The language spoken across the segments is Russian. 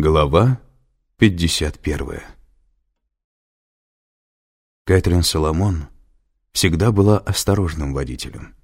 Глава 51 Кэтрин Соломон всегда была осторожным водителем.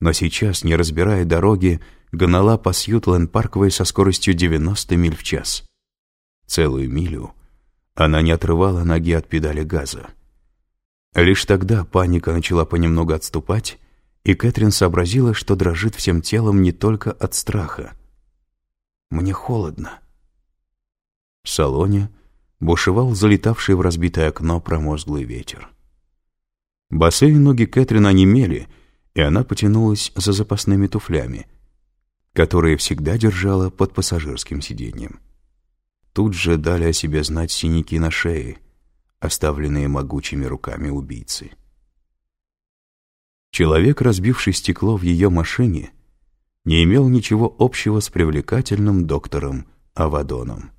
Но сейчас, не разбирая дороги, гнала по Сьютленд-Парковой со скоростью 90 миль в час. Целую милю она не отрывала ноги от педали газа. Лишь тогда паника начала понемногу отступать, и Кэтрин сообразила, что дрожит всем телом не только от страха. «Мне холодно», в салоне бушевал залетавший в разбитое окно промозглый ветер. Босые ноги Кэтрин онемели, и она потянулась за запасными туфлями, которые всегда держала под пассажирским сиденьем. Тут же дали о себе знать синяки на шее, оставленные могучими руками убийцы. Человек, разбивший стекло в ее машине, не имел ничего общего с привлекательным доктором Авадоном.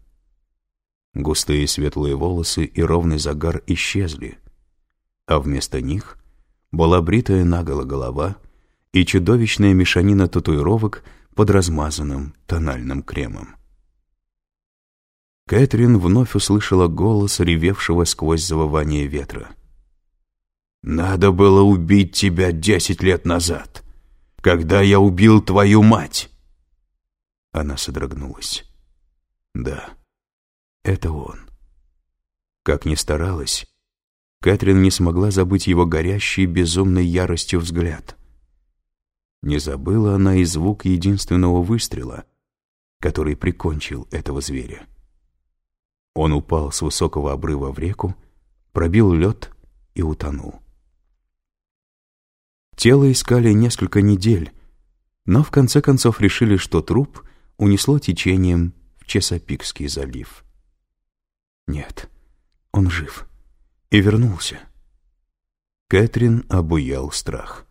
Густые светлые волосы и ровный загар исчезли, а вместо них была бритая наголо голова и чудовищная мешанина татуировок под размазанным тональным кремом. Кэтрин вновь услышала голос, ревевшего сквозь завывание ветра. «Надо было убить тебя десять лет назад, когда я убил твою мать!» Она содрогнулась. «Да, это он. Как ни старалась, Кэтрин не смогла забыть его горящий безумной яростью взгляд. Не забыла она и звук единственного выстрела, который прикончил этого зверя. Он упал с высокого обрыва в реку, пробил лед и утонул. Тело искали несколько недель, но в конце концов решили, что труп унесло течением в Чесопикский залив. Нет, он жив. И вернулся. Кэтрин обуял страх.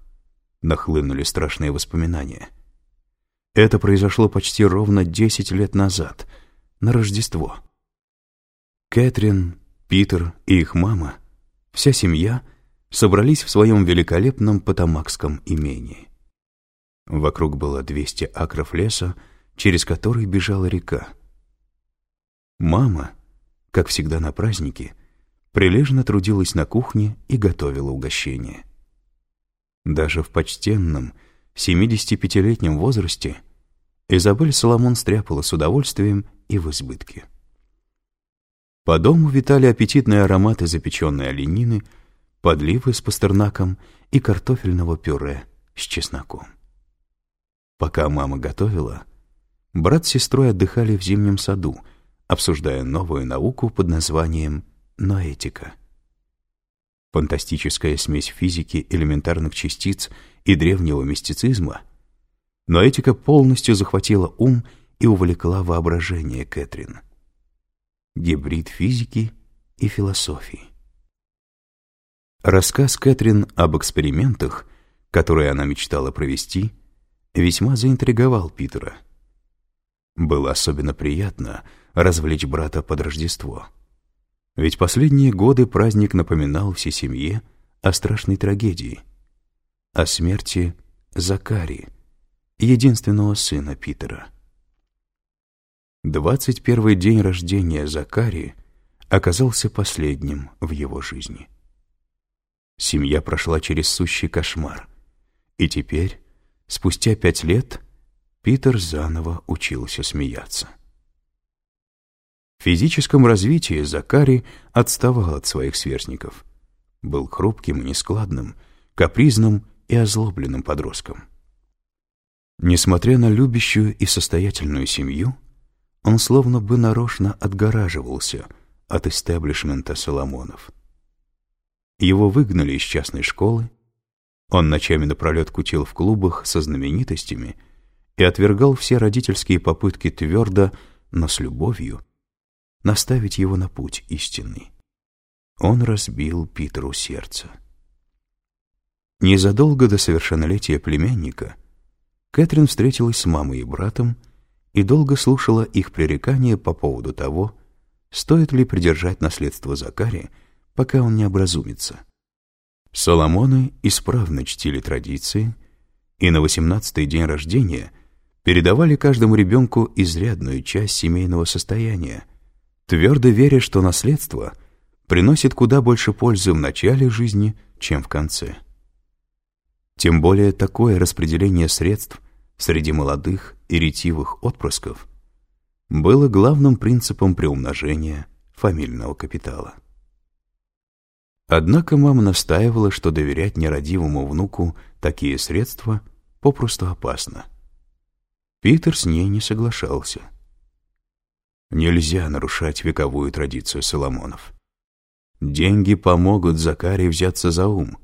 Нахлынули страшные воспоминания. Это произошло почти ровно десять лет назад, на Рождество. Кэтрин, Питер и их мама, вся семья собрались в своем великолепном потомакском имении. Вокруг было 200 акров леса, через который бежала река. Мама как всегда на празднике, прилежно трудилась на кухне и готовила угощение. Даже в почтенном 75-летнем возрасте Изабель Соломон стряпала с удовольствием и в избытке. По дому витали аппетитные ароматы запеченной оленины, подливы с пастернаком и картофельного пюре с чесноком. Пока мама готовила, брат с сестрой отдыхали в зимнем саду — обсуждая новую науку под названием ноэтика. Фантастическая смесь физики элементарных частиц и древнего мистицизма, ноэтика полностью захватила ум и увлекла воображение Кэтрин. Гибрид физики и философии. Рассказ Кэтрин об экспериментах, которые она мечтала провести, весьма заинтриговал Питера. Было особенно приятно, развлечь брата под Рождество. Ведь последние годы праздник напоминал всей семье о страшной трагедии, о смерти Закари, единственного сына Питера. Двадцать первый день рождения Закари оказался последним в его жизни. Семья прошла через сущий кошмар, и теперь, спустя пять лет, Питер заново учился смеяться. В физическом развитии Закари отставал от своих сверстников. Был хрупким и нескладным, капризным и озлобленным подростком. Несмотря на любящую и состоятельную семью, он словно бы нарочно отгораживался от истеблишмента Соломонов. Его выгнали из частной школы, он ночами напролет кутил в клубах со знаменитостями и отвергал все родительские попытки твердо, но с любовью наставить его на путь истинный. Он разбил Питеру сердце. Незадолго до совершеннолетия племянника Кэтрин встретилась с мамой и братом и долго слушала их пререкания по поводу того, стоит ли придержать наследство Закари, пока он не образумится. Соломоны исправно чтили традиции, и на восемнадцатый день рождения передавали каждому ребенку изрядную часть семейного состояния, твердо веря, что наследство приносит куда больше пользы в начале жизни, чем в конце. Тем более такое распределение средств среди молодых и ретивых отпрысков было главным принципом приумножения фамильного капитала. Однако мама настаивала, что доверять нерадивому внуку такие средства попросту опасно. Питер с ней не соглашался. Нельзя нарушать вековую традицию Соломонов. Деньги помогут Закаре взяться за ум.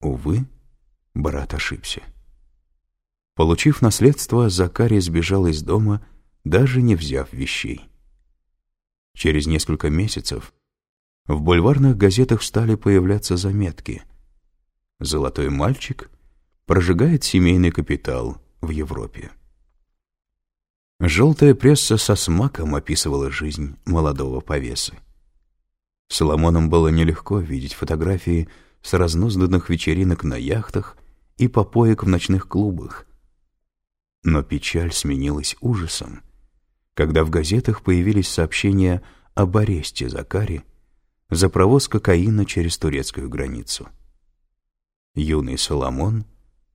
Увы, брат ошибся. Получив наследство, Закарий сбежал из дома, даже не взяв вещей. Через несколько месяцев в бульварных газетах стали появляться заметки. «Золотой мальчик прожигает семейный капитал в Европе». Желтая пресса со смаком описывала жизнь молодого повесы. Соломоном было нелегко видеть фотографии с разнузданных вечеринок на яхтах и попоек в ночных клубах. Но печаль сменилась ужасом, когда в газетах появились сообщения об аресте Закари за провоз кокаина через турецкую границу. Юный Соломон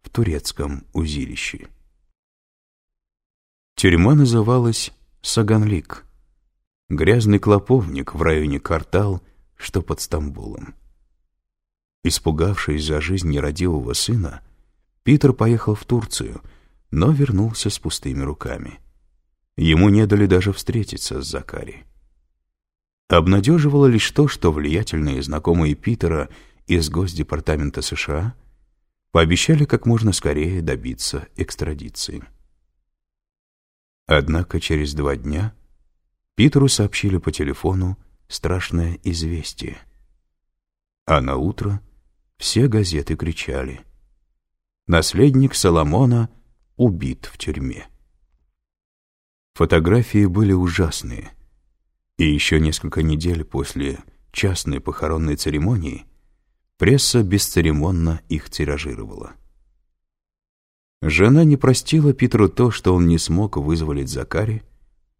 в турецком узилище. Тюрьма называлась Саганлик, грязный клоповник в районе Картал, что под Стамбулом. Испугавшись за жизнь нерадивого сына, Питер поехал в Турцию, но вернулся с пустыми руками. Ему не дали даже встретиться с Закари. Обнадеживало лишь то, что влиятельные знакомые Питера из Госдепартамента США пообещали как можно скорее добиться экстрадиции. Однако через два дня Питеру сообщили по телефону страшное известие. А на утро все газеты кричали «Наследник Соломона убит в тюрьме». Фотографии были ужасные — и еще несколько недель после частной похоронной церемонии пресса бесцеремонно их тиражировала. Жена не простила Питеру то, что он не смог вызволить Закари,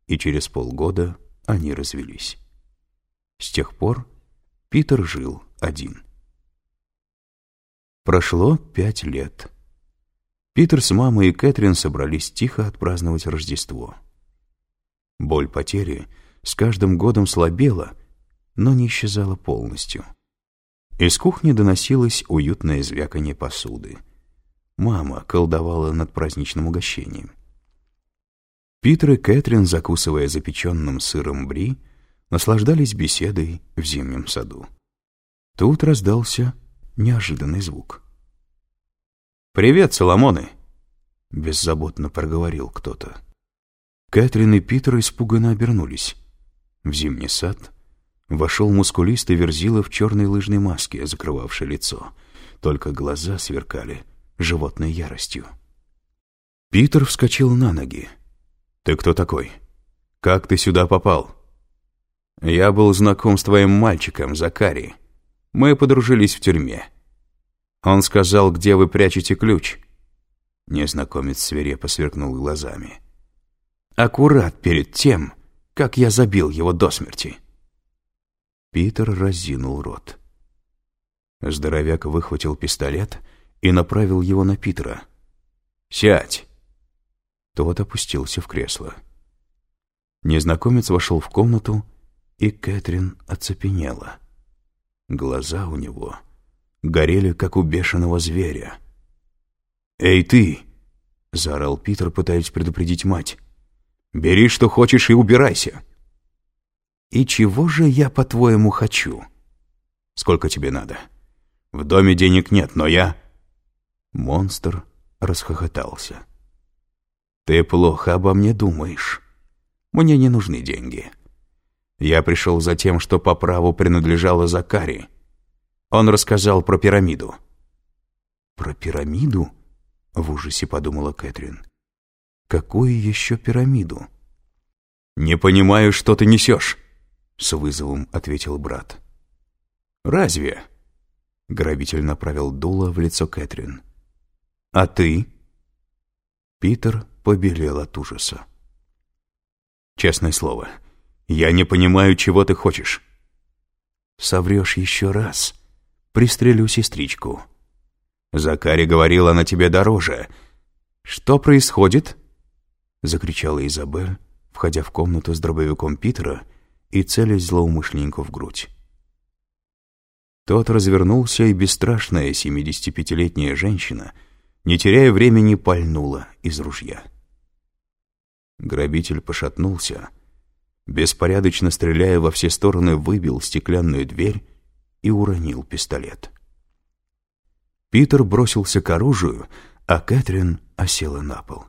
и через полгода они развелись. С тех пор Питер жил один. Прошло пять лет. Питер с мамой и Кэтрин собрались тихо отпраздновать Рождество. Боль потери — с каждым годом слабела, но не исчезала полностью. Из кухни доносилось уютное звяканье посуды. Мама колдовала над праздничным угощением. Питер и Кэтрин, закусывая запеченным сыром бри, наслаждались беседой в зимнем саду. Тут раздался неожиданный звук. «Привет, Соломоны!» — беззаботно проговорил кто-то. Кэтрин и Питер испуганно обернулись. В зимний сад вошел мускулистый верзила в черной лыжной маске, закрывавшей лицо. Только глаза сверкали животной яростью. Питер вскочил на ноги. «Ты кто такой? Как ты сюда попал?» «Я был знаком с твоим мальчиком, Закари. Мы подружились в тюрьме. Он сказал, где вы прячете ключ». Незнакомец свирепо сверкнул глазами. «Аккурат перед тем, как я забил его до смерти. Питер разинул рот. Здоровяк выхватил пистолет и направил его на Питера. «Сядь!» Тот опустился в кресло. Незнакомец вошел в комнату, и Кэтрин оцепенела. Глаза у него горели, как у бешеного зверя. «Эй, ты!» — заорал Питер, пытаясь предупредить мать. Бери, что хочешь, и убирайся. И чего же я, по-твоему, хочу? Сколько тебе надо? В доме денег нет, но я... Монстр расхохотался. Ты плохо обо мне думаешь. Мне не нужны деньги. Я пришел за тем, что по праву принадлежало Закари. Он рассказал про пирамиду. Про пирамиду? В ужасе подумала Кэтрин. Какую еще пирамиду? «Не понимаю, что ты несешь», — с вызовом ответил брат. «Разве?» — грабитель направил дуло в лицо Кэтрин. «А ты?» Питер побелел от ужаса. «Честное слово, я не понимаю, чего ты хочешь». «Соврешь еще раз, пристрелю сестричку». «Закари говорил, она тебе дороже». «Что происходит?» — закричала Изабель, входя в комнату с дробовиком Питера и целясь злоумышленнику в грудь. Тот развернулся, и бесстрашная семидесятипятилетняя женщина, не теряя времени, пальнула из ружья. Грабитель пошатнулся, беспорядочно стреляя во все стороны, выбил стеклянную дверь и уронил пистолет. Питер бросился к оружию, а Кэтрин осела на пол.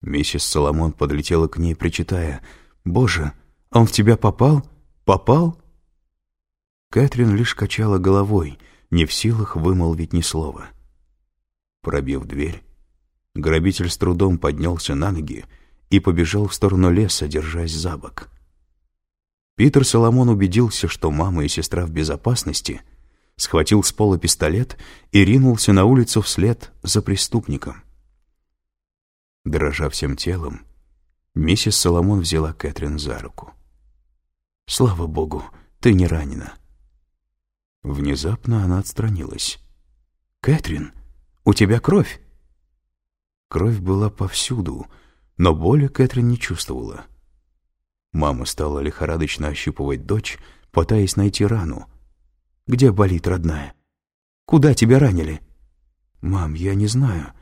Миссис Соломон подлетела к ней, причитая, «Боже, он в тебя попал? Попал?» Кэтрин лишь качала головой, не в силах вымолвить ни слова. Пробив дверь, грабитель с трудом поднялся на ноги и побежал в сторону леса, держась за бок. Питер Соломон убедился, что мама и сестра в безопасности, схватил с пола пистолет и ринулся на улицу вслед за преступником. Дрожа всем телом, миссис Соломон взяла Кэтрин за руку. «Слава Богу, ты не ранена». Внезапно она отстранилась. «Кэтрин, у тебя кровь!» Кровь была повсюду, но боли Кэтрин не чувствовала. Мама стала лихорадочно ощупывать дочь, пытаясь найти рану. «Где болит, родная? Куда тебя ранили?» «Мам, я не знаю.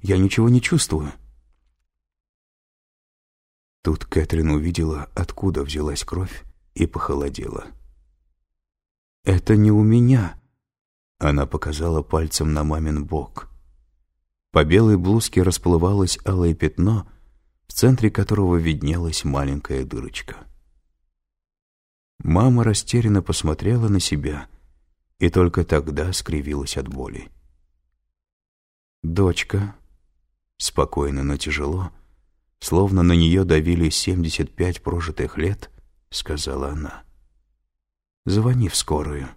Я ничего не чувствую». Тут Кэтрин увидела, откуда взялась кровь, и похолодела. «Это не у меня!» Она показала пальцем на мамин бок. По белой блузке расплывалось алое пятно, в центре которого виднелась маленькая дырочка. Мама растерянно посмотрела на себя и только тогда скривилась от боли. «Дочка», спокойно, но тяжело, словно на нее давили семьдесят пять прожитых лет, сказала она. Звони в скорую».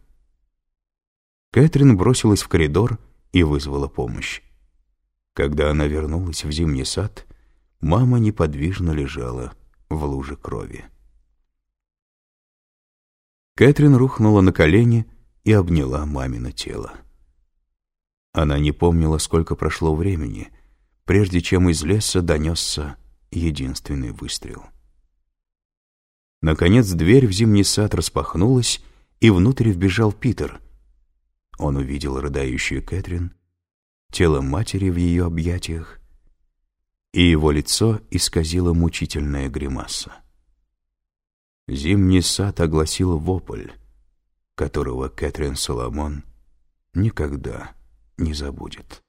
Кэтрин бросилась в коридор и вызвала помощь. Когда она вернулась в зимний сад, мама неподвижно лежала в луже крови. Кэтрин рухнула на колени и обняла мамино тело. Она не помнила, сколько прошло времени, прежде чем из леса донесся единственный выстрел. Наконец дверь в зимний сад распахнулась, и внутрь вбежал Питер. Он увидел рыдающую Кэтрин, тело матери в ее объятиях, и его лицо исказило мучительная гримаса. Зимний сад огласил вопль, которого Кэтрин Соломон никогда не забудет.